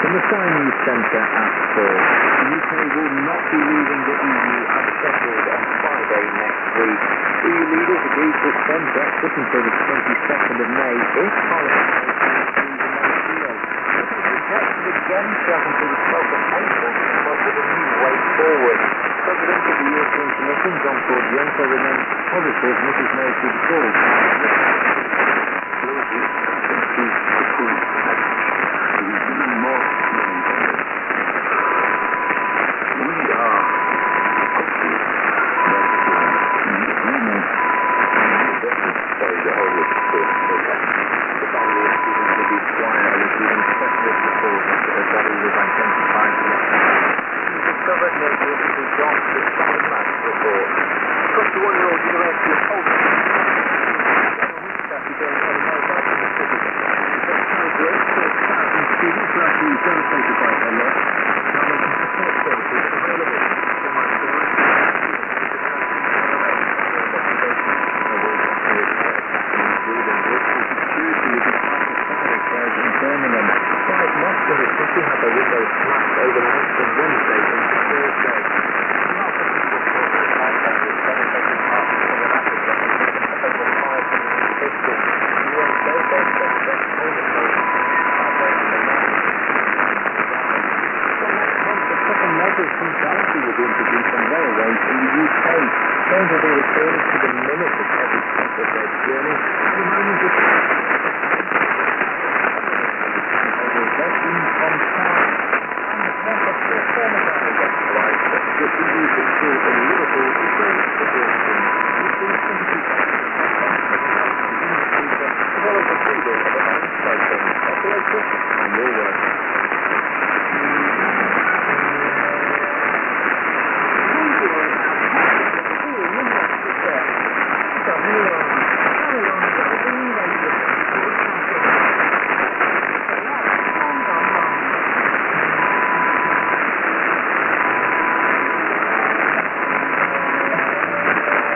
Sky News Centre at 4. The UK will not be leaving the EU as on Friday next week. EU leaders agreed to extend Brexit until the 22nd of May if Parliament Brexit again shut until the 12th of April up with a new way forward. President of the European Commission, Jean-Claude Juncker, remains positive Mrs May should fall. John the Simon Match report. 21-year-old University of Oldham students are actually devastated by her loss. Now making support services available. Birmingham. Five mosques in the city had their windows smashed overnight from Wednesday into Thursday. Measures from Chelsea will be introduced on railways in the UK. Trains will be returning to the minute of every stop of their journey, and the moment of investment from cars. And the cost of the former drivers authorised that the EU should school in Liverpool is going to Boston. It's been 22,000 as well as the freedom of a man cycling operated on your work.